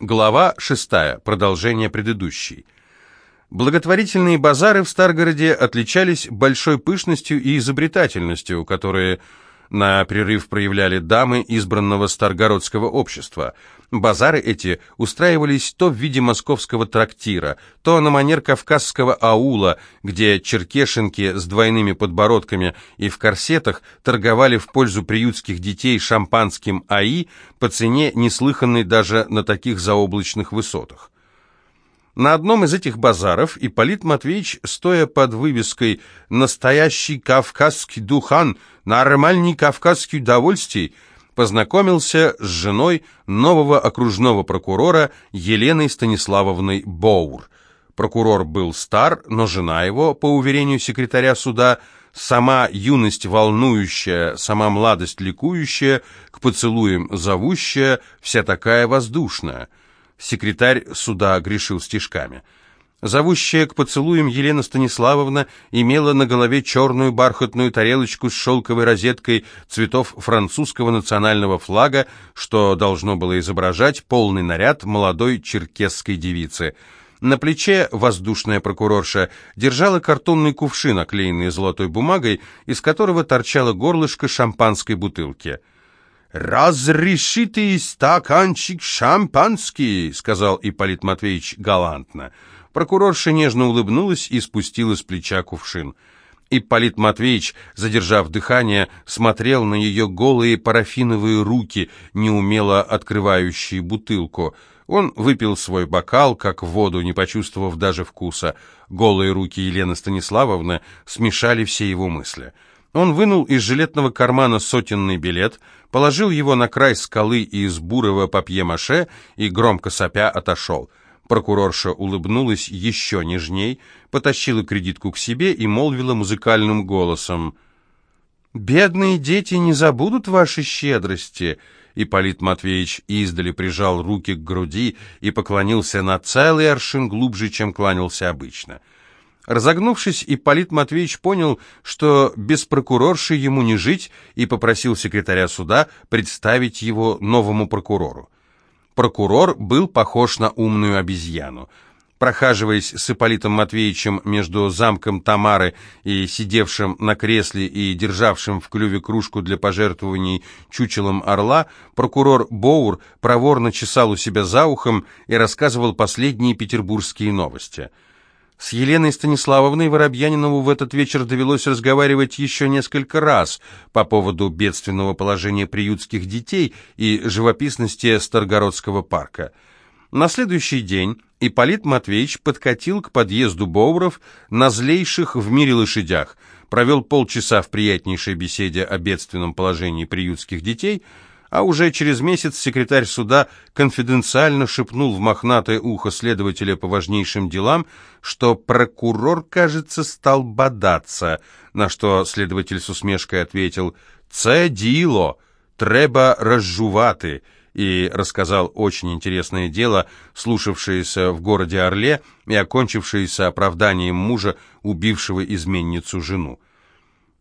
Глава 6. Продолжение предыдущей. Благотворительные базары в Старгороде отличались большой пышностью и изобретательностью, которые на прерыв проявляли дамы избранного старгородского общества. Базары эти устраивались то в виде московского трактира, то на манер кавказского аула, где черкешенки с двойными подбородками и в корсетах торговали в пользу приютских детей шампанским АИ по цене, неслыханной даже на таких заоблачных высотах. На одном из этих базаров Ипполит Матвеевич, стоя под вывеской «Настоящий кавказский духан», «Нормальный кавказский удовольствий», познакомился с женой нового окружного прокурора Еленой Станиславовной Боур. Прокурор был стар, но жена его, по уверению секретаря суда, сама юность волнующая, сама младость ликующая, к поцелуям зовущая, вся такая воздушная – Секретарь суда грешил стишками. Зовущая к поцелуям Елена Станиславовна имела на голове черную бархатную тарелочку с шелковой розеткой цветов французского национального флага, что должно было изображать полный наряд молодой черкесской девицы. На плече воздушная прокурорша держала картонный кувшин, оклеенный золотой бумагой, из которого торчало горлышко шампанской бутылки. «Разрешите стаканчик шампанский», — сказал Ипполит Матвеевич галантно. Прокурорша нежно улыбнулась и спустила с плеча кувшин. Ипполит Матвеевич, задержав дыхание, смотрел на ее голые парафиновые руки, неумело открывающие бутылку. Он выпил свой бокал, как воду, не почувствовав даже вкуса. Голые руки Елены Станиславовны смешали все его мысли. Он вынул из жилетного кармана сотенный билет, положил его на край скалы из бурого папье-маше и, громко сопя, отошел. Прокурорша улыбнулась еще нежней, потащила кредитку к себе и молвила музыкальным голосом. «Бедные дети не забудут ваши щедрости!» Ипполит Матвеевич издали прижал руки к груди и поклонился на целый аршин глубже, чем кланялся обычно — Разогнувшись, Ипполит Матвеевич понял, что без прокурорши ему не жить, и попросил секретаря суда представить его новому прокурору. Прокурор был похож на умную обезьяну. Прохаживаясь с Ипполитом Матвеевичем между замком Тамары и сидевшим на кресле и державшим в клюве кружку для пожертвований чучелом орла, прокурор Боур проворно чесал у себя за ухом и рассказывал последние петербургские новости – с Еленой Станиславовной Воробьянинову в этот вечер довелось разговаривать еще несколько раз по поводу бедственного положения приютских детей и живописности Старгородского парка. На следующий день Ипполит Матвеевич подкатил к подъезду Боуров на злейших в мире лошадях, провел полчаса в приятнейшей беседе о бедственном положении приютских детей – а уже через месяц секретарь суда конфиденциально шепнул в мохнатое ухо следователя по важнейшим делам, что прокурор, кажется, стал бодаться, на что следователь с усмешкой ответил «Це діло, треба разжувати», и рассказал очень интересное дело, слушавшееся в городе Орле и окончившееся оправданием мужа, убившего изменницу жену.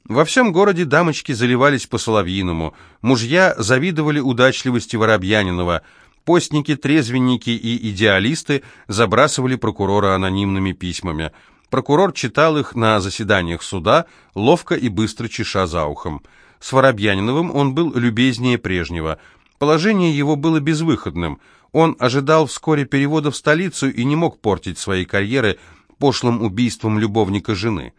Во всем городе дамочки заливались по-соловьиному, мужья завидовали удачливости Воробьянинова, постники, трезвенники и идеалисты забрасывали прокурора анонимными письмами. Прокурор читал их на заседаниях суда, ловко и быстро чеша за ухом. С Воробьяниновым он был любезнее прежнего. Положение его было безвыходным. Он ожидал вскоре перевода в столицу и не мог портить своей карьеры пошлым убийством любовника жены.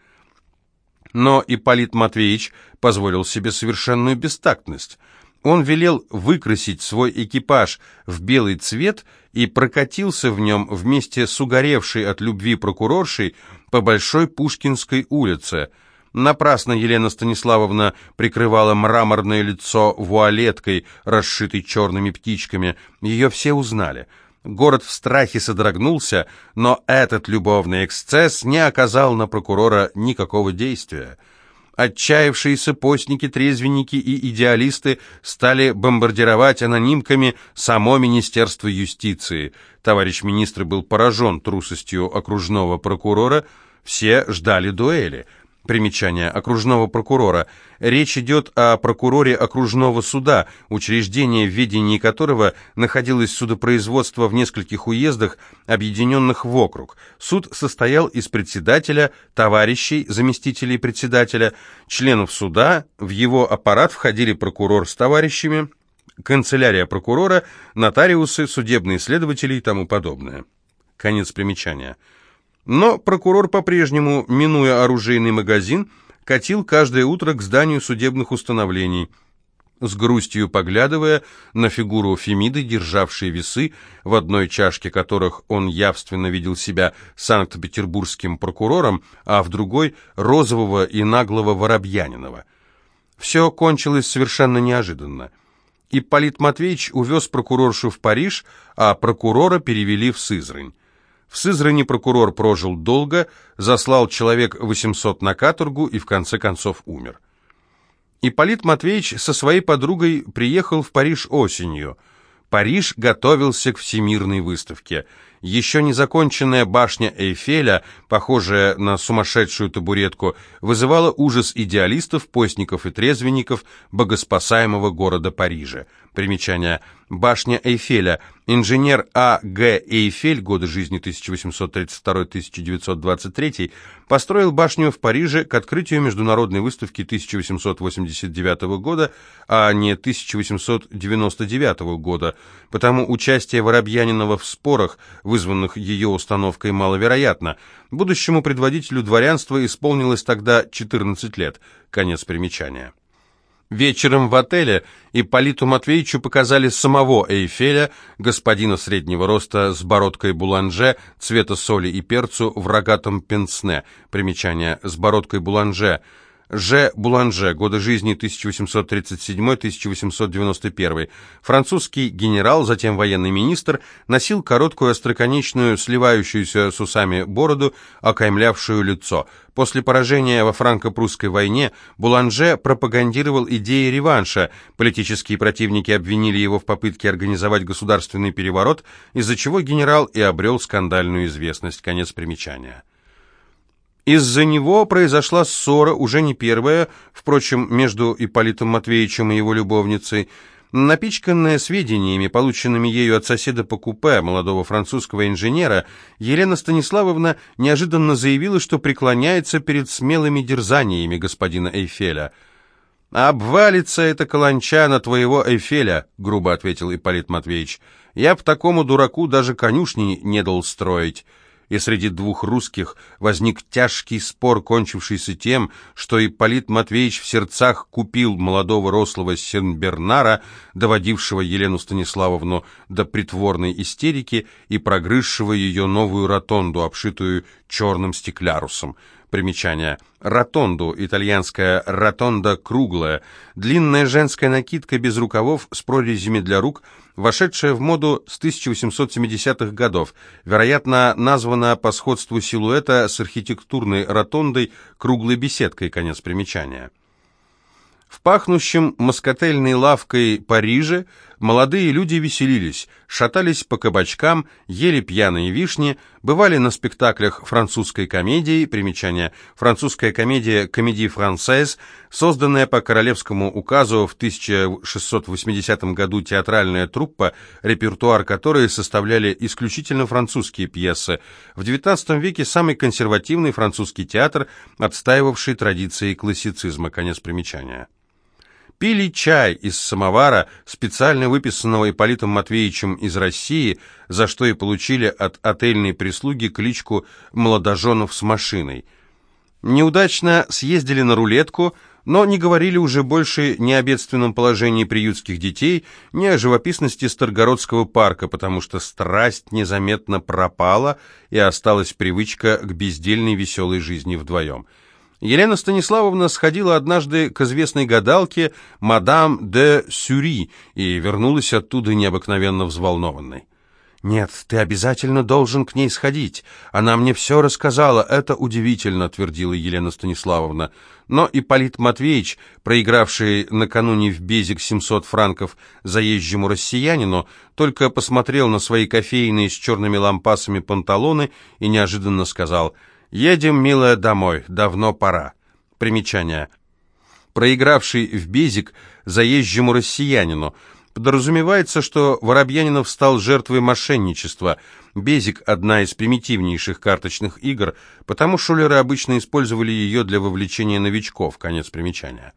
Но Ипполит Матвеевич позволил себе совершенную бестактность. Он велел выкрасить свой экипаж в белый цвет и прокатился в нем вместе с угоревшей от любви прокуроршей по Большой Пушкинской улице. Напрасно Елена Станиславовна прикрывала мраморное лицо вуалеткой, расшитой черными птичками. Ее все узнали — Город в страхе содрогнулся, но этот любовный эксцесс не оказал на прокурора никакого действия. Отчаявшиеся постники, трезвенники и идеалисты стали бомбардировать анонимками само Министерство юстиции. Товарищ министр был поражен трусостью окружного прокурора, все ждали дуэли. Примечание окружного прокурора. Речь идет о прокуроре окружного суда, учреждение в ведении которого находилось судопроизводство в нескольких уездах, объединенных в округ. Суд состоял из председателя, товарищей, заместителей председателя, членов суда, в его аппарат входили прокурор с товарищами, канцелярия прокурора, нотариусы, судебные следователи и тому подобное. Конец примечания. Но прокурор по-прежнему, минуя оружейный магазин, катил каждое утро к зданию судебных установлений, с грустью поглядывая на фигуру Фемиды, державшей весы, в одной чашке которых он явственно видел себя санкт-петербургским прокурором, а в другой — розового и наглого Воробьянинова. Все кончилось совершенно неожиданно. Ипполит Матвеевич увез прокуроршу в Париж, а прокурора перевели в Сызрань. В Сызрани прокурор прожил долго, заслал человек 800 на каторгу и в конце концов умер. Ипполит Матвеевич со своей подругой приехал в Париж осенью. Париж готовился к всемирной выставке – еще не законченная башня Эйфеля, похожая на сумасшедшую табуретку, вызывала ужас идеалистов, постников и трезвенников богоспасаемого города Парижа. Примечание. Башня Эйфеля. Инженер А. Г. Эйфель, годы жизни 1832-1923, построил башню в Париже к открытию международной выставки 1889 года, а не 1899 года, потому участие Воробьянинова в спорах, вызванных ее установкой, маловероятно. Будущему предводителю дворянства исполнилось тогда 14 лет. Конец примечания. Вечером в отеле Ипполиту Матвеевичу показали самого Эйфеля, господина среднего роста с бородкой буланже, цвета соли и перцу в рогатом пенсне. Примечание «с бородкой буланже». Ж. Буланже, годы жизни 1837-1891. Французский генерал, затем военный министр, носил короткую остроконечную, сливающуюся с усами бороду, окаймлявшую лицо. После поражения во франко-прусской войне Буланже пропагандировал идеи реванша. Политические противники обвинили его в попытке организовать государственный переворот, из-за чего генерал и обрел скандальную известность. Конец примечания. Из-за него произошла ссора, уже не первая, впрочем, между Ипполитом Матвеевичем и его любовницей, Напичканная сведениями, полученными ею от соседа по купе, молодого французского инженера, Елена Станиславовна неожиданно заявила, что преклоняется перед смелыми дерзаниями господина Эйфеля. «Обвалится эта каланча на твоего Эйфеля», — грубо ответил Ипполит Матвеевич. «Я б такому дураку даже конюшни не дал строить» и среди двух русских возник тяжкий спор, кончившийся тем, что Ипполит Матвеевич в сердцах купил молодого рослого Сенбернара, доводившего Елену Станиславовну до притворной истерики и прогрызшего ее новую ротонду, обшитую черным стеклярусом. Примечание. Ротонду, итальянская ротонда круглая, длинная женская накидка без рукавов с прорезями для рук, вошедшая в моду с 1870-х годов, вероятно, названа по сходству силуэта с архитектурной ротондой круглой беседкой, конец примечания. В пахнущем москотельной лавкой Париже молодые люди веселились, шатались по кабачкам, ели пьяные вишни, бывали на спектаклях французской комедии, примечание, французская комедия «Комедии францез», созданная по королевскому указу в 1680 году театральная труппа, репертуар которой составляли исключительно французские пьесы. В XIX веке самый консервативный французский театр, отстаивавший традиции классицизма, конец примечания пили чай из самовара, специально выписанного Ипполитом Матвеевичем из России, за что и получили от отельной прислуги кличку «молодоженов с машиной». Неудачно съездили на рулетку, но не говорили уже больше ни о бедственном положении приютских детей, ни о живописности Старгородского парка, потому что страсть незаметно пропала и осталась привычка к бездельной веселой жизни вдвоем – Елена Станиславовна сходила однажды к известной гадалке мадам де Сюри и вернулась оттуда необыкновенно взволнованной. «Нет, ты обязательно должен к ней сходить. Она мне все рассказала, это удивительно», — твердила Елена Станиславовна. Но Ипполит Матвеевич, проигравший накануне в Безик 700 франков заезжему россиянину, только посмотрел на свои кофейные с черными лампасами панталоны и неожиданно сказал — «Едем, милая, домой. Давно пора». Примечание. Проигравший в безик заезжему россиянину. Подразумевается, что Воробьянинов стал жертвой мошенничества. Безик – одна из примитивнейших карточных игр, потому шулеры обычно использовали ее для вовлечения новичков. Конец примечания.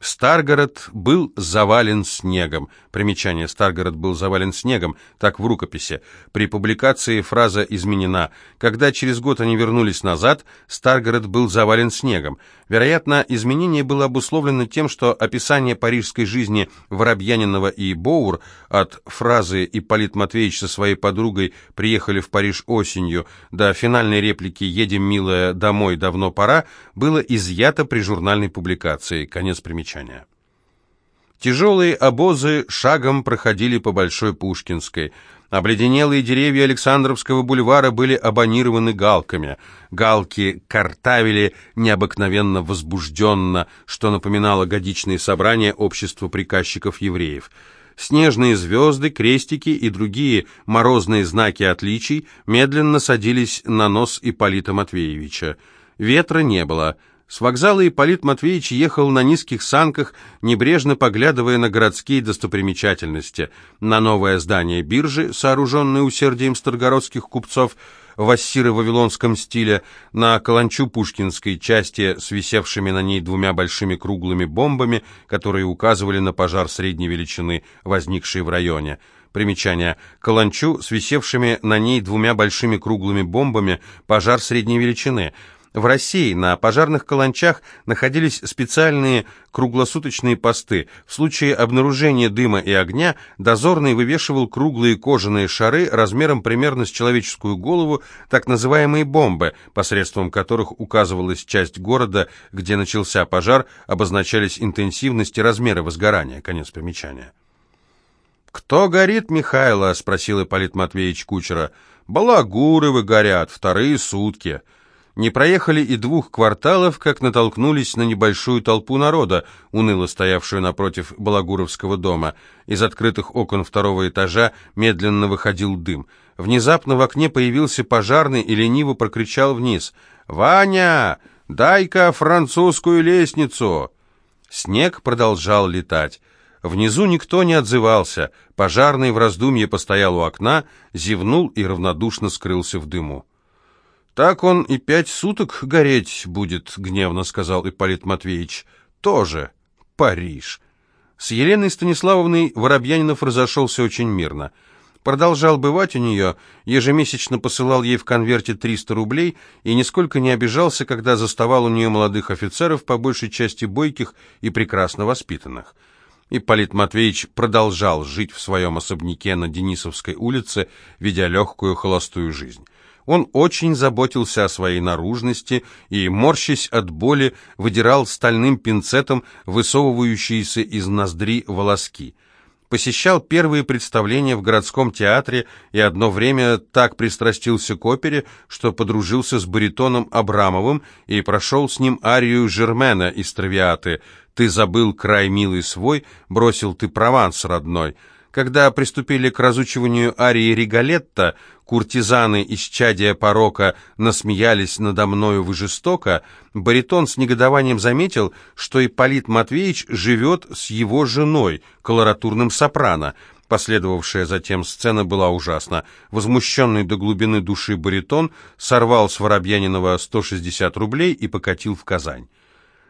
Старгород был завален снегом. Примечание «Старгород был завален снегом», так в рукописи. При публикации фраза изменена. Когда через год они вернулись назад, Старгород был завален снегом. Вероятно, изменение было обусловлено тем, что описание парижской жизни Воробьянинова и Боур от фразы «Ипполит Матвеевич со своей подругой приехали в Париж осенью» до финальной реплики «Едем, милая, домой, давно пора» было изъято при журнальной публикации. Конец примечания. Тяжелые обозы шагом проходили по Большой Пушкинской. Обледенелые деревья Александровского бульвара были абонированы галками. Галки картавили необыкновенно возбужденно, что напоминало годичные собрания общества приказчиков-евреев. Снежные звезды, крестики и другие морозные знаки отличий медленно садились на нос Ипполита Матвеевича. Ветра не было. С вокзала Ипполит Матвеевич ехал на низких санках, небрежно поглядывая на городские достопримечательности, на новое здание биржи, сооруженное усердием старгородских купцов в ассиро-вавилонском стиле, на каланчу пушкинской части с висевшими на ней двумя большими круглыми бомбами, которые указывали на пожар средней величины, возникший в районе. Примечание. Каланчу с висевшими на ней двумя большими круглыми бомбами, пожар средней величины – в России на пожарных каланчах находились специальные круглосуточные посты. В случае обнаружения дыма и огня дозорный вывешивал круглые кожаные шары размером примерно с человеческую голову, так называемые бомбы, посредством которых указывалась часть города, где начался пожар, обозначались интенсивность и размеры возгорания. Конец примечания. «Кто горит, Михайло?» — спросил Ипполит Матвеевич Кучера. «Балагуровы горят, вторые сутки». Не проехали и двух кварталов, как натолкнулись на небольшую толпу народа, уныло стоявшую напротив Балагуровского дома. Из открытых окон второго этажа медленно выходил дым. Внезапно в окне появился пожарный и лениво прокричал вниз. «Ваня, дай-ка французскую лестницу!» Снег продолжал летать. Внизу никто не отзывался. Пожарный в раздумье постоял у окна, зевнул и равнодушно скрылся в дыму. «Так он и пять суток гореть будет», — гневно сказал Ипполит Матвеевич. «Тоже Париж». С Еленой Станиславовной Воробьянинов разошелся очень мирно. Продолжал бывать у нее, ежемесячно посылал ей в конверте 300 рублей и нисколько не обижался, когда заставал у нее молодых офицеров, по большей части бойких и прекрасно воспитанных. Ипполит Матвеевич продолжал жить в своем особняке на Денисовской улице, ведя легкую холостую жизнь. Он очень заботился о своей наружности и, морщась от боли, выдирал стальным пинцетом высовывающиеся из ноздри волоски. Посещал первые представления в городском театре и одно время так пристрастился к опере, что подружился с баритоном Абрамовым и прошел с ним арию Жермена из «Травиаты» «Ты забыл край милый свой, бросил ты Прованс родной». Когда приступили к разучиванию арии Риголетта, куртизаны из чадия порока насмеялись надо мною вы жестоко, баритон с негодованием заметил, что Ипполит Матвеевич живет с его женой, колоратурным сопрано. Последовавшая затем сцена была ужасна. Возмущенный до глубины души баритон сорвал с Воробьянинова 160 рублей и покатил в Казань.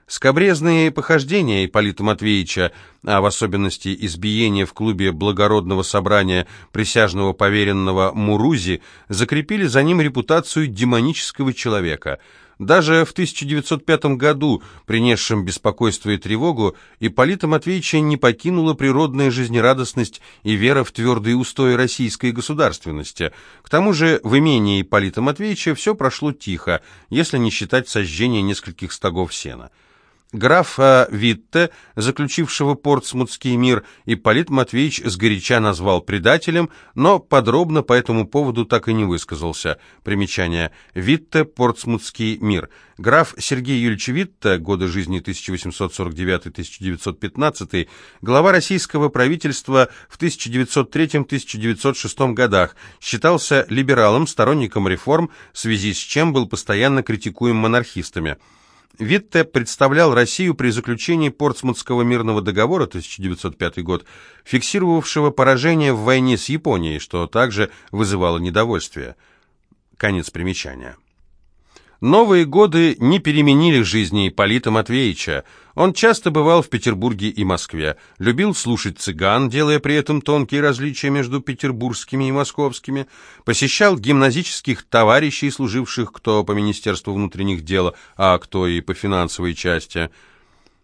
Скобрезные похождения Ипполита Матвеевича, а в особенности избиение в клубе благородного собрания присяжного поверенного Мурузи, закрепили за ним репутацию демонического человека. Даже в 1905 году, принесшем беспокойство и тревогу, Ипполита Матвеевича не покинула природная жизнерадостность и вера в твердые устои российской государственности. К тому же в имении Ипполита Матвеевича все прошло тихо, если не считать сожжения нескольких стогов сена. Графа Витте, заключившего портсмутский мир, Ипполит Матвеевич сгоряча назвал предателем, но подробно по этому поводу так и не высказался. Примечание. Витте, портсмутский мир. Граф Сергей Юльевич Витте, годы жизни 1849-1915, глава российского правительства в 1903-1906 годах, считался либералом, сторонником реформ, в связи с чем был постоянно критикуем монархистами. Витте представлял Россию при заключении Портсмутского мирного договора 1905 год, фиксировавшего поражение в войне с Японией, что также вызывало недовольствие. Конец примечания. Новые годы не переменили жизни Ипполита Матвеевича. Он часто бывал в Петербурге и Москве, любил слушать цыган, делая при этом тонкие различия между петербургскими и московскими, посещал гимназических товарищей, служивших кто по Министерству внутренних дел, а кто и по финансовой части.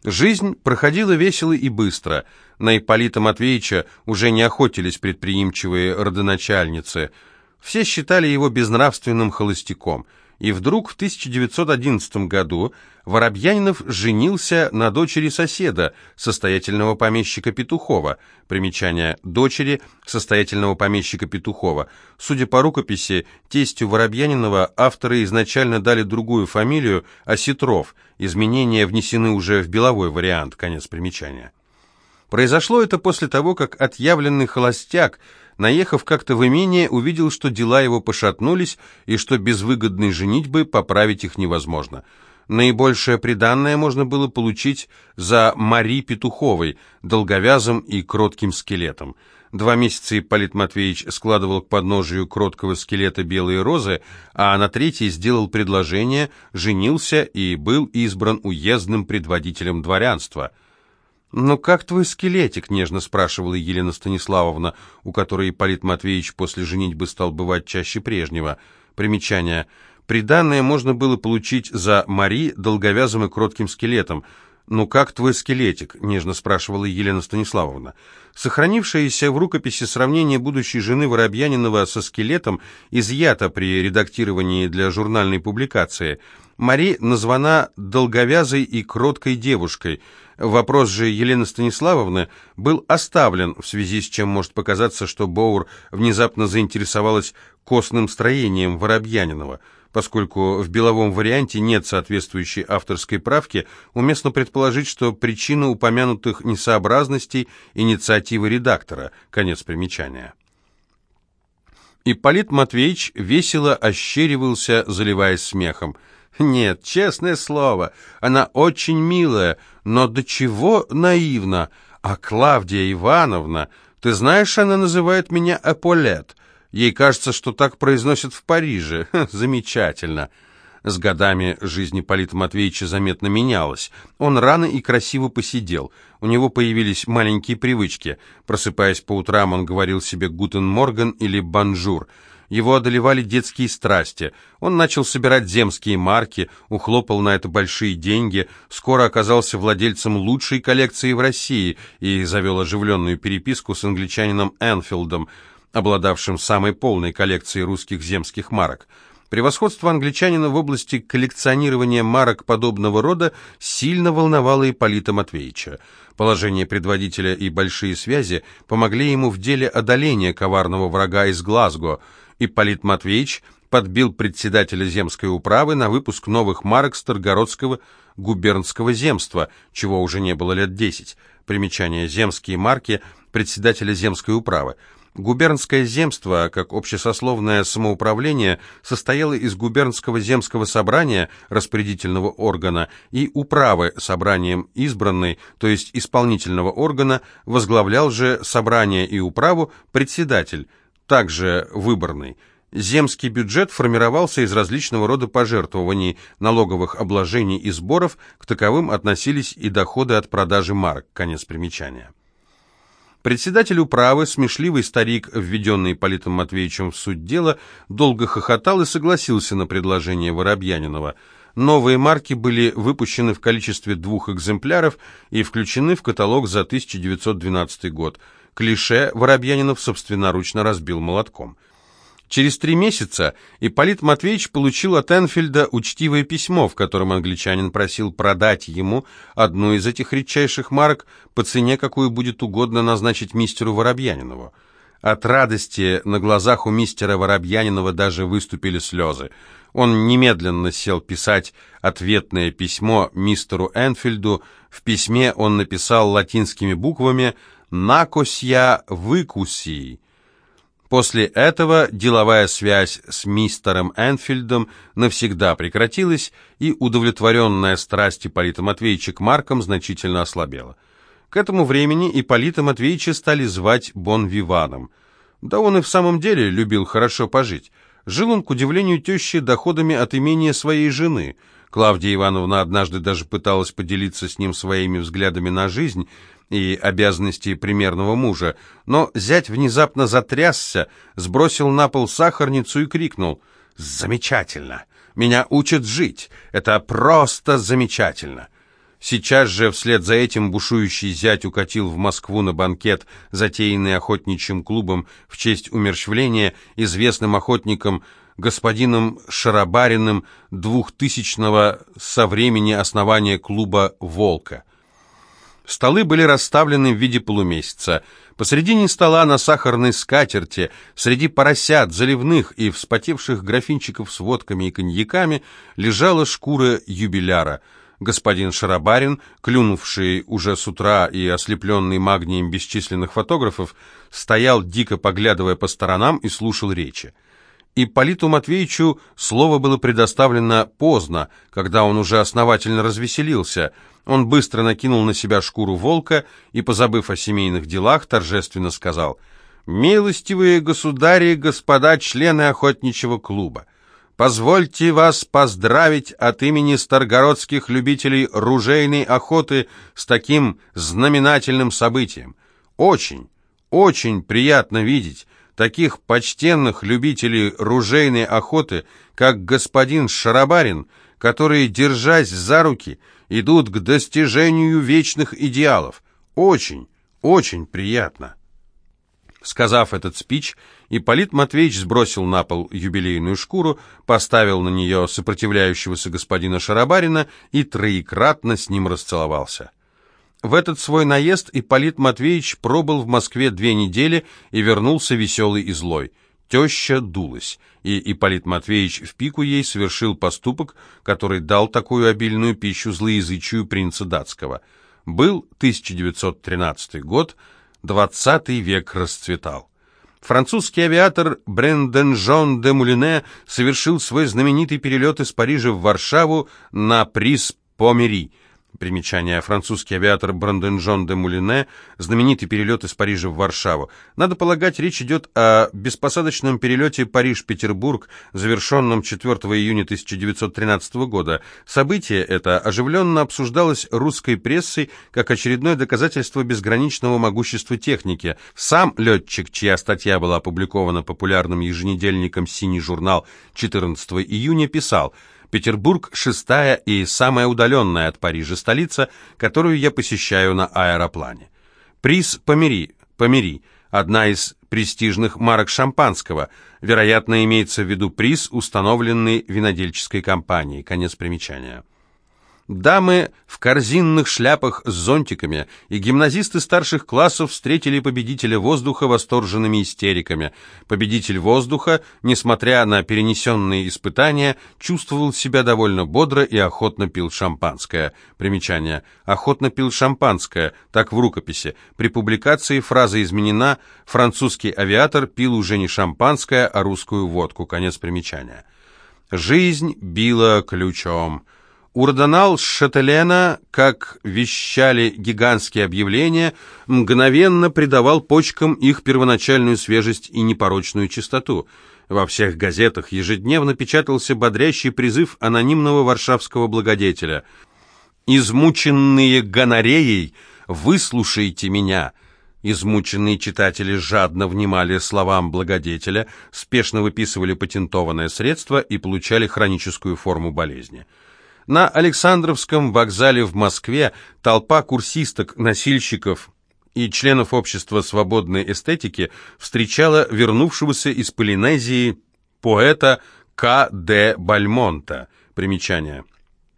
Жизнь проходила весело и быстро. На Ипполита Матвеевича уже не охотились предприимчивые родоначальницы. Все считали его безнравственным холостяком – и вдруг в 1911 году Воробьянинов женился на дочери соседа, состоятельного помещика Петухова. Примечание «дочери состоятельного помещика Петухова». Судя по рукописи, тестю Воробьянинова авторы изначально дали другую фамилию Осетров. Изменения внесены уже в беловой вариант. Конец примечания. Произошло это после того, как отъявленный холостяк наехав как-то в имение, увидел, что дела его пошатнулись и что без выгодной женитьбы поправить их невозможно. Наибольшее приданное можно было получить за Мари Петуховой, долговязым и кротким скелетом. Два месяца Ипполит Матвеевич складывал к подножию кроткого скелета белые розы, а на третий сделал предложение, женился и был избран уездным предводителем дворянства – «Ну как твой скелетик?» — нежно спрашивала Елена Станиславовна, у которой Ипполит Матвеевич после женитьбы стал бывать чаще прежнего. Примечание. Приданное можно было получить за Мари долговязым и кротким скелетом. «Ну как твой скелетик?» — нежно спрашивала Елена Станиславовна. Сохранившееся в рукописи сравнение будущей жены Воробьянинова со скелетом изъято при редактировании для журнальной публикации. Мари названа долговязой и кроткой девушкой — Вопрос же Елены Станиславовны был оставлен, в связи с чем может показаться, что Боур внезапно заинтересовалась костным строением Воробьянинова. Поскольку в беловом варианте нет соответствующей авторской правки, уместно предположить, что причина упомянутых несообразностей – инициативы редактора. Конец примечания. Ипполит Матвеевич весело ощеривался, заливаясь смехом – нет, честное слово, она очень милая, но до чего наивна. А Клавдия Ивановна, ты знаешь, она называет меня Эполет. Ей кажется, что так произносят в Париже. замечательно. С годами жизнь Ипполита Матвеевича заметно менялась. Он рано и красиво посидел. У него появились маленькие привычки. Просыпаясь по утрам, он говорил себе «Guten Morgen» или «Bonjour». Его одолевали детские страсти. Он начал собирать земские марки, ухлопал на это большие деньги, скоро оказался владельцем лучшей коллекции в России и завел оживленную переписку с англичанином Энфилдом, обладавшим самой полной коллекцией русских земских марок. Превосходство англичанина в области коллекционирования марок подобного рода сильно волновало Ипполита Матвеевича. Положение предводителя и большие связи помогли ему в деле одоления коварного врага из Глазго – Ипполит Матвеевич подбил председателя земской управы на выпуск новых марок Старгородского губернского земства, чего уже не было лет десять. Примечание «Земские марки» председателя земской управы. Губернское земство, как общесословное самоуправление, состояло из губернского земского собрания, распорядительного органа, и управы собранием избранной, то есть исполнительного органа, возглавлял же собрание и управу председатель, также выборный. Земский бюджет формировался из различного рода пожертвований, налоговых обложений и сборов, к таковым относились и доходы от продажи марок. Конец примечания. Председатель управы, смешливый старик, введенный Политом Матвеевичем в суть дела, долго хохотал и согласился на предложение Воробьянинова. Новые марки были выпущены в количестве двух экземпляров и включены в каталог за 1912 год – Клише Воробьянинов собственноручно разбил молотком. Через три месяца Ипполит Матвеевич получил от Энфильда учтивое письмо, в котором англичанин просил продать ему одну из этих редчайших марок по цене, какую будет угодно назначить мистеру Воробьянинову. От радости на глазах у мистера Воробьянинова даже выступили слезы. Он немедленно сел писать ответное письмо мистеру Энфильду. В письме он написал латинскими буквами «Накосья выкуси». После этого деловая связь с мистером Энфильдом навсегда прекратилась, и удовлетворенная страсть Ипполита Матвеевича к маркам значительно ослабела. К этому времени Ипполита Матвеевича стали звать Бон-Виваном. Да он и в самом деле любил хорошо пожить. Жил он, к удивлению тещи, доходами от имения своей жены. Клавдия Ивановна однажды даже пыталась поделиться с ним своими взглядами на жизнь и обязанности примерного мужа, но зять внезапно затрясся, сбросил на пол сахарницу и крикнул «Замечательно! Меня учат жить! Это просто замечательно!» Сейчас же вслед за этим бушующий зять укатил в Москву на банкет, затеянный охотничьим клубом в честь умерщвления известным охотником господином Шарабариным двухтысячного со времени основания клуба «Волка». Столы были расставлены в виде полумесяца. Посредине стола на сахарной скатерти, среди поросят, заливных и вспотевших графинчиков с водками и коньяками, лежала шкура юбиляра – господин Шарабарин, клюнувший уже с утра и ослепленный магнием бесчисленных фотографов, стоял, дико поглядывая по сторонам и слушал речи. И Политу Матвеевичу слово было предоставлено поздно, когда он уже основательно развеселился. Он быстро накинул на себя шкуру волка и, позабыв о семейных делах, торжественно сказал «Милостивые государи, господа члены охотничьего клуба, Позвольте вас поздравить от имени старгородских любителей ружейной охоты с таким знаменательным событием. Очень, очень приятно видеть таких почтенных любителей ружейной охоты, как господин Шарабарин, которые, держась за руки, идут к достижению вечных идеалов. Очень, очень приятно. Сказав этот спич, Ипполит Матвеевич сбросил на пол юбилейную шкуру, поставил на нее сопротивляющегося господина Шарабарина и троекратно с ним расцеловался. В этот свой наезд Ипполит Матвеевич пробыл в Москве две недели и вернулся веселый и злой. Теща дулась, и Ипполит Матвеевич в пику ей совершил поступок, который дал такую обильную пищу злоязычию принца датского. Был 1913 год, Двадцатый век расцветал. Французский авиатор Бренден Жон де Мулине совершил свой знаменитый перелет из Парижа в Варшаву на приз Помери – Примечание. Французский авиатор Бранденжон де Мулине, знаменитый перелет из Парижа в Варшаву. Надо полагать, речь идет о беспосадочном перелете Париж-Петербург, завершенном 4 июня 1913 года. Событие это оживленно обсуждалось русской прессой как очередное доказательство безграничного могущества техники. Сам летчик, чья статья была опубликована популярным еженедельником «Синий журнал» 14 июня, писал – Петербург – шестая и самая удаленная от Парижа столица, которую я посещаю на аэроплане. Приз «Помири», «Помири» – одна из престижных марок шампанского. Вероятно, имеется в виду приз, установленный винодельческой компанией. Конец примечания. Дамы в корзинных шляпах с зонтиками и гимназисты старших классов встретили победителя воздуха восторженными истериками. Победитель воздуха, несмотря на перенесенные испытания, чувствовал себя довольно бодро и охотно пил шампанское. Примечание. Охотно пил шампанское, так в рукописи. При публикации фраза изменена «французский авиатор пил уже не шампанское, а русскую водку». Конец примечания. Жизнь била ключом. Урдонал Шателена, как вещали гигантские объявления, мгновенно придавал почкам их первоначальную свежесть и непорочную чистоту. Во всех газетах ежедневно печатался бодрящий призыв анонимного варшавского благодетеля. «Измученные гонореей, выслушайте меня!» Измученные читатели жадно внимали словам благодетеля, спешно выписывали патентованное средство и получали хроническую форму болезни. На Александровском вокзале в Москве толпа курсисток, носильщиков и членов общества свободной эстетики встречала вернувшегося из Полинезии поэта К. Д. Бальмонта. Примечание.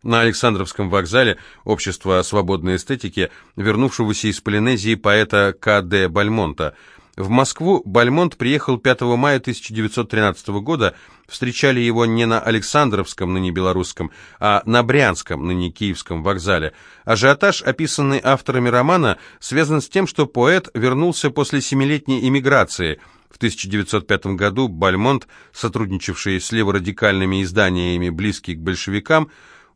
На Александровском вокзале общество свободной эстетики, вернувшегося из Полинезии поэта К. Д. Бальмонта – в Москву Бальмонт приехал 5 мая 1913 года. Встречали его не на Александровском, ныне белорусском, а на Брянском, ныне киевском вокзале. Ажиотаж, описанный авторами романа, связан с тем, что поэт вернулся после семилетней эмиграции. В 1905 году Бальмонт, сотрудничавший с леворадикальными изданиями, близкий к большевикам,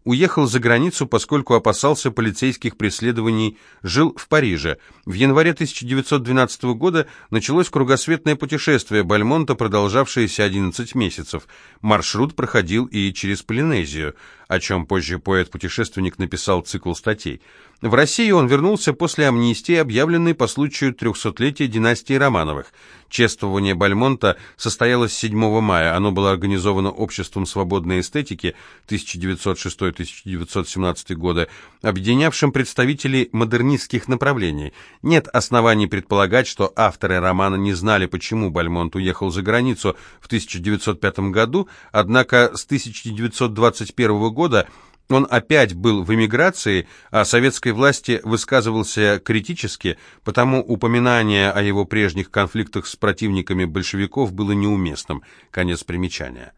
уехал за границу, поскольку опасался полицейских преследований, жил в Париже. В январе 1912 года началось кругосветное путешествие Бальмонта, продолжавшееся 11 месяцев. Маршрут проходил и через Полинезию, о чем позже поэт-путешественник написал цикл статей. В Россию он вернулся после амнистии, объявленной по случаю трехсотлетия династии Романовых. Чествование Бальмонта состоялось 7 мая. Оно было организовано Обществом свободной эстетики 1906-1917 года, объединявшим представителей модернистских направлений. Нет оснований предполагать, что авторы романа не знали, почему Бальмонт уехал за границу в 1905 году, однако с 1921 года он опять был в эмиграции, а советской власти высказывался критически, потому упоминание о его прежних конфликтах с противниками большевиков было неуместным. Конец примечания.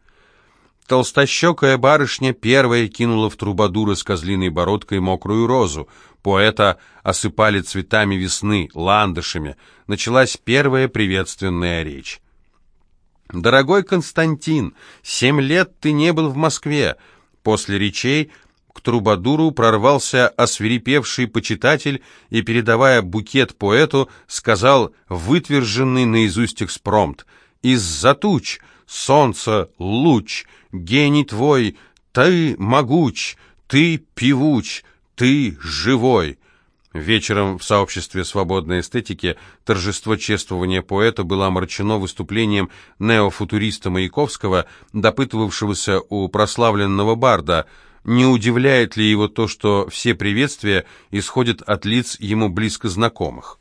Толстощекая барышня первая кинула в трубадура с козлиной бородкой мокрую розу. Поэта осыпали цветами весны, ландышами. Началась первая приветственная речь. «Дорогой Константин, семь лет ты не был в Москве. После речей трубадуру прорвался освирепевший почитатель и, передавая букет поэту, сказал вытверженный наизусть экспромт «Из-за туч, солнце, луч, гений твой, ты могуч, ты певуч, ты живой». Вечером в сообществе свободной эстетики торжество чествования поэта было омрачено выступлением неофутуриста Маяковского, допытывавшегося у прославленного барда – не удивляет ли его то, что все приветствия исходят от лиц ему близко знакомых.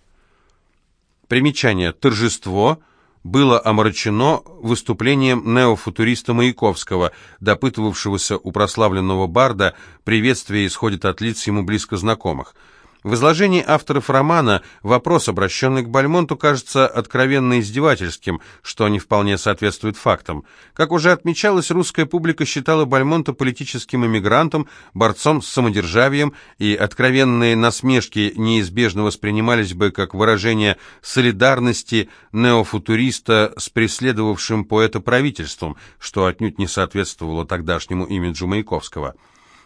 Примечание. Торжество было омрачено выступлением неофутуриста Маяковского, допытывавшегося у прославленного барда, приветствие исходит от лиц ему близко знакомых – в изложении авторов романа вопрос, обращенный к Бальмонту, кажется откровенно издевательским, что не вполне соответствует фактам. Как уже отмечалось, русская публика считала Бальмонта политическим эмигрантом, борцом с самодержавием, и откровенные насмешки неизбежно воспринимались бы как выражение солидарности неофутуриста с преследовавшим поэта правительством, что отнюдь не соответствовало тогдашнему имиджу Маяковского.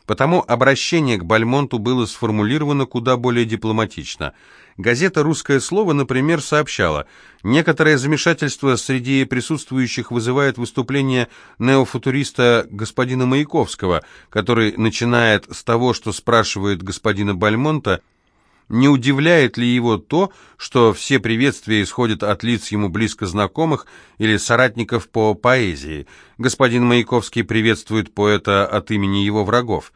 Потому обращение к Бальмонту было сформулировано куда более дипломатично. Газета «Русское слово», например, сообщала, «Некоторое замешательство среди присутствующих вызывает выступление неофутуриста господина Маяковского, который начинает с того, что спрашивает господина Бальмонта, не удивляет ли его то, что все приветствия исходят от лиц ему близко знакомых или соратников по поэзии? Господин Маяковский приветствует поэта от имени его врагов.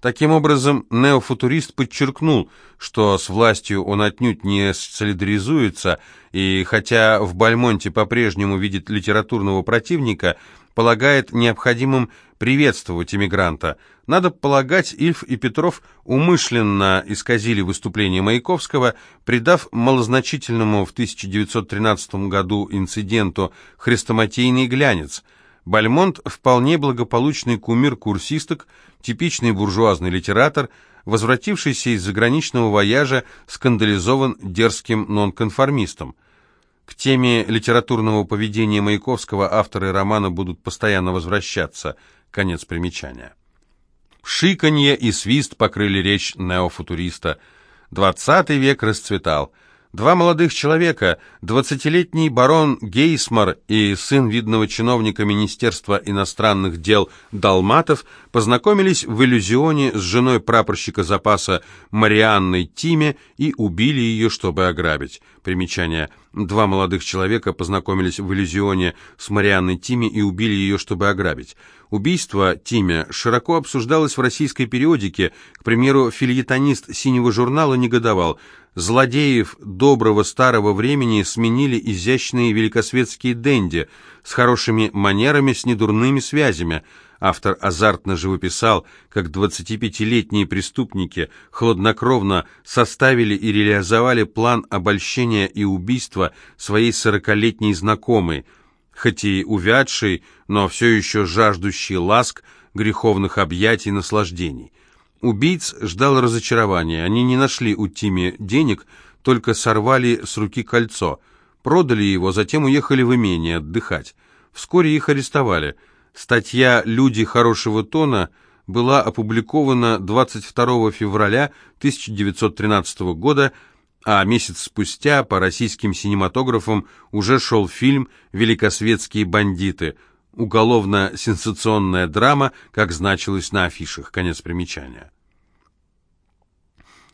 Таким образом, неофутурист подчеркнул, что с властью он отнюдь не солидаризуется, и хотя в Бальмонте по-прежнему видит литературного противника, полагает необходимым приветствовать иммигранта. Надо полагать, Ильф и Петров умышленно исказили выступление Маяковского, придав малозначительному в 1913 году инциденту хрестоматийный глянец. Бальмонт – вполне благополучный кумир курсисток, типичный буржуазный литератор, возвратившийся из заграничного вояжа, скандализован дерзким нонконформистом – к теме литературного поведения Маяковского авторы романа будут постоянно возвращаться. Конец примечания. Шиканье и свист покрыли речь неофутуриста. Двадцатый век расцветал – Два молодых человека, двадцатилетний барон Гейсмар и сын видного чиновника Министерства иностранных дел Далматов, познакомились в иллюзионе с женой прапорщика запаса Марианной Тиме и убили ее, чтобы ограбить. Примечание. Два молодых человека познакомились в иллюзионе с Марианной Тиме и убили ее, чтобы ограбить. Убийство Тиме широко обсуждалось в российской периодике. К примеру, фильетонист «Синего журнала» негодовал – Злодеев доброго старого времени сменили изящные великосветские денди с хорошими манерами, с недурными связями. Автор азартно живописал, как 25-летние преступники хладнокровно составили и реализовали план обольщения и убийства своей сорокалетней знакомой, хоть и увядшей, но все еще жаждущей ласк, греховных объятий, наслаждений. Убийц ждал разочарования. Они не нашли у Тими денег, только сорвали с руки кольцо. продали его, затем уехали в имение отдыхать. Вскоре их арестовали. Статья «Люди хорошего тона» была опубликована 22 февраля 1913 года, а месяц спустя по российским синематографам уже шел фильм «Великосветские бандиты», уголовно-сенсационная драма, как значилось на афишах. Конец примечания.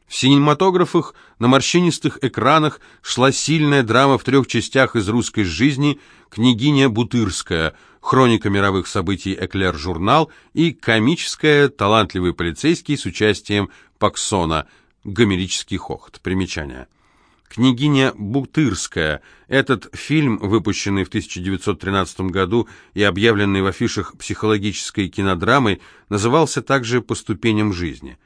В синематографах на морщинистых экранах шла сильная драма в трех частях из русской жизни «Княгиня Бутырская», «Хроника мировых событий Эклер-журнал» и комическая «Талантливый полицейский» с участием Паксона «Гомерический хохот». Примечание. «Княгиня Бутырская» — этот фильм, выпущенный в 1913 году и объявленный в афишах психологической кинодрамой, назывался также «По ступеням жизни».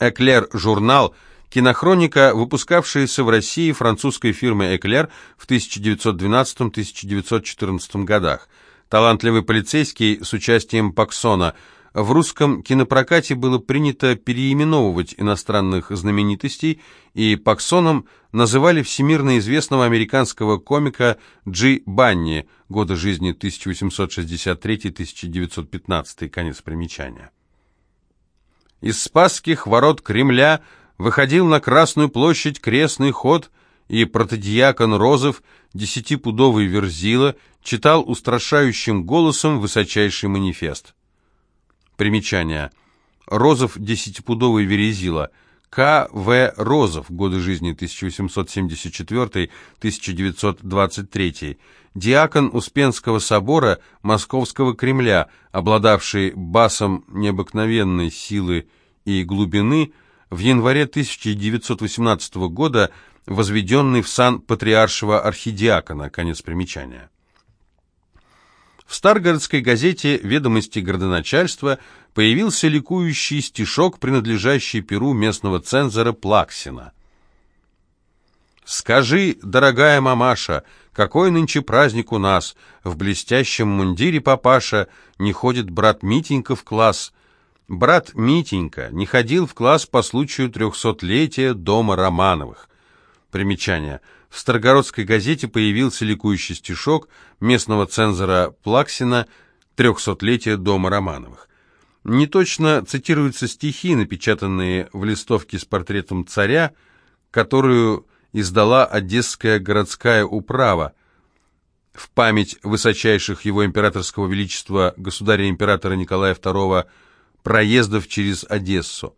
«Эклер» журнал кинохроника, выпускавшаяся в России французской фирмой «Эклер» в 1912-1914 годах. Талантливый полицейский с участием Паксона. В русском кинопрокате было принято переименовывать иностранных знаменитостей, и Паксоном называли всемирно известного американского комика Джи Банни, годы жизни 1863-1915, конец примечания. Из Спасских ворот Кремля выходил на Красную площадь крестный ход, и протодиакон Розов, десятипудовый верзила, читал устрашающим голосом высочайший манифест. Примечание. Розов, десятипудовый верзила. К. В. Розов, годы жизни 1874-1923, диакон Успенского собора Московского Кремля, обладавший басом необыкновенной силы и глубины, в январе 1918 года возведенный в сан патриаршего архидиакона. Конец примечания. В Старгородской газете «Ведомости городоначальства» появился ликующий стишок, принадлежащий перу местного цензора Плаксина. «Скажи, дорогая мамаша, какой нынче праздник у нас? В блестящем мундире папаша не ходит брат Митенька в класс. Брат Митенька не ходил в класс по случаю трехсотлетия дома Романовых. Примечание. В Старгородской газете появился ликующий стишок местного цензора Плаксина «Трехсотлетие дома Романовых». Неточно цитируются стихи, напечатанные в листовке с портретом царя, которую издала Одесская городская управа в память высочайших его императорского величества государя-императора Николая II проездов через Одессу.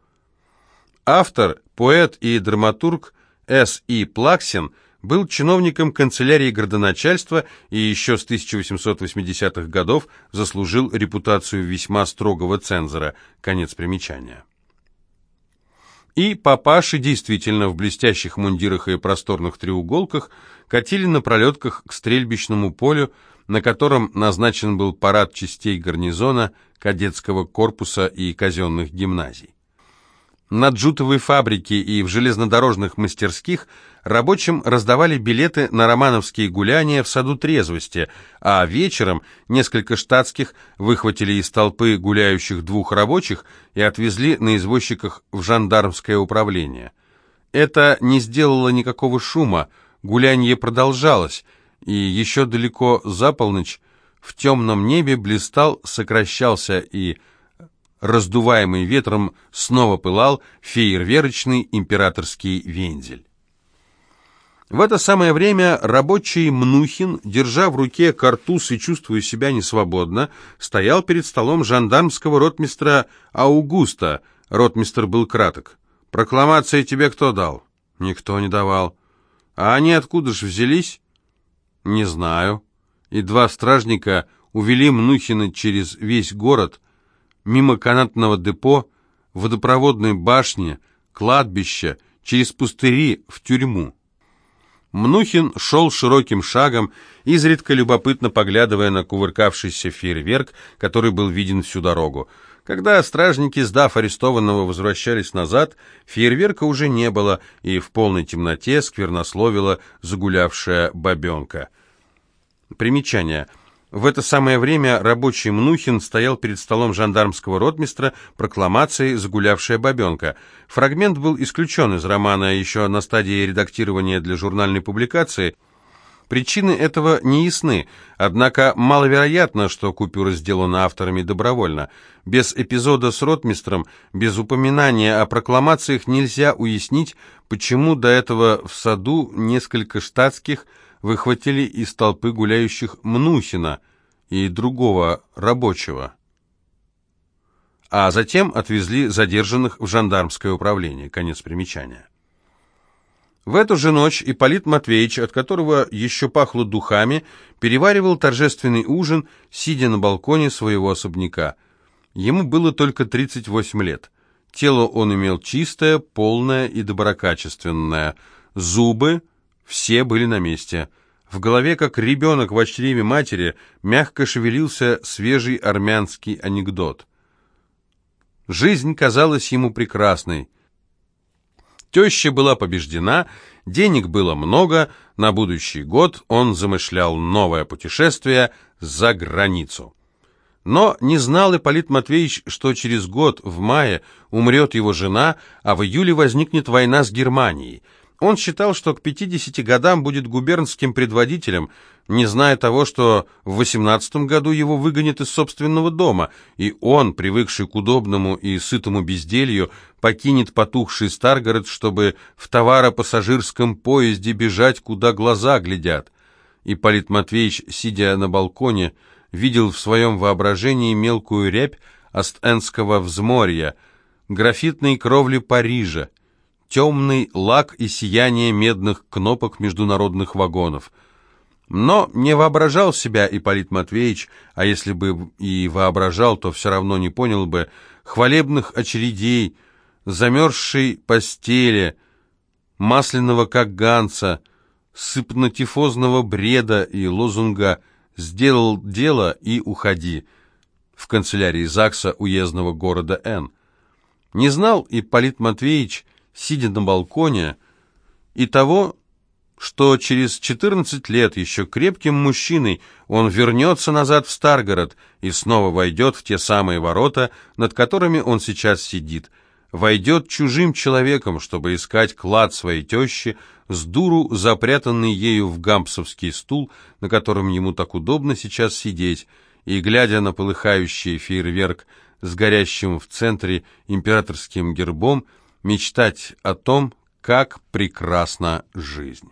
Автор, поэт и драматург С. И. Плаксин был чиновником канцелярии градоначальства и еще с 1880-х годов заслужил репутацию весьма строгого цензора. Конец примечания. И папаши действительно в блестящих мундирах и просторных треуголках катили на пролетках к стрельбищному полю, на котором назначен был парад частей гарнизона, кадетского корпуса и казенных гимназий. На джутовой фабрике и в железнодорожных мастерских рабочим раздавали билеты на романовские гуляния в саду трезвости, а вечером несколько штатских выхватили из толпы гуляющих двух рабочих и отвезли на извозчиках в жандармское управление. Это не сделало никакого шума, гулянье продолжалось, и еще далеко за полночь в темном небе блистал, сокращался и, раздуваемый ветром, снова пылал фейерверочный императорский вензель. В это самое время рабочий Мнухин, держа в руке картуз и чувствуя себя несвободно, стоял перед столом жандармского ротмистра Аугуста. Ротмистр был краток. «Прокламации тебе кто дал?» «Никто не давал». «А они откуда же взялись?» «Не знаю». И два стражника увели Мнухина через весь город, мимо канатного депо, водопроводной башни, кладбища, через пустыри в тюрьму. Мнухин шел широким шагом, изредка любопытно поглядывая на кувыркавшийся фейерверк, который был виден всю дорогу. Когда стражники, сдав арестованного, возвращались назад, фейерверка уже не было, и в полной темноте сквернословила загулявшая бабенка. Примечание – в это самое время рабочий Мнухин стоял перед столом жандармского ротмистра прокламацией «Загулявшая бабенка». Фрагмент был исключен из романа еще на стадии редактирования для журнальной публикации, Причины этого не ясны, однако маловероятно, что купюра сделана авторами добровольно. Без эпизода с ротмистром, без упоминания о прокламациях нельзя уяснить, почему до этого в саду несколько штатских выхватили из толпы гуляющих Мнухина и другого рабочего, а затем отвезли задержанных в жандармское управление. Конец примечания. В эту же ночь Ипполит Матвеевич, от которого еще пахло духами, переваривал торжественный ужин, сидя на балконе своего особняка. Ему было только 38 лет. Тело он имел чистое, полное и доброкачественное. Зубы все были на месте. В голове, как ребенок в чреве матери, мягко шевелился свежий армянский анекдот. Жизнь казалась ему прекрасной. Теща была побеждена, денег было много, на будущий год он замышлял новое путешествие за границу. Но не знал Ипполит Матвеевич, что через год, в мае, умрет его жена, а в июле возникнет война с Германией – он считал, что к 50 годам будет губернским предводителем, не зная того, что в 18 году его выгонят из собственного дома, и он, привыкший к удобному и сытому безделью, покинет потухший Старгород, чтобы в товаропассажирском поезде бежать, куда глаза глядят. И Полит Матвеевич, сидя на балконе, видел в своем воображении мелкую рябь Остенского взморья, графитные кровли Парижа, темный лак и сияние медных кнопок международных вагонов. Но не воображал себя Ипполит Матвеевич, а если бы и воображал, то все равно не понял бы, хвалебных очередей, замерзшей постели, масляного каганца, сыпнотифозного бреда и лозунга «Сделал дело и уходи» в канцелярии ЗАГСа уездного города Н. Не знал Ипполит Матвеевич, сидя на балконе, и того, что через 14 лет еще крепким мужчиной он вернется назад в Старгород и снова войдет в те самые ворота, над которыми он сейчас сидит, войдет чужим человеком, чтобы искать клад своей тещи, с дуру запрятанный ею в гампсовский стул, на котором ему так удобно сейчас сидеть, и, глядя на полыхающий фейерверк с горящим в центре императорским гербом, мечтать о том, как прекрасна жизнь.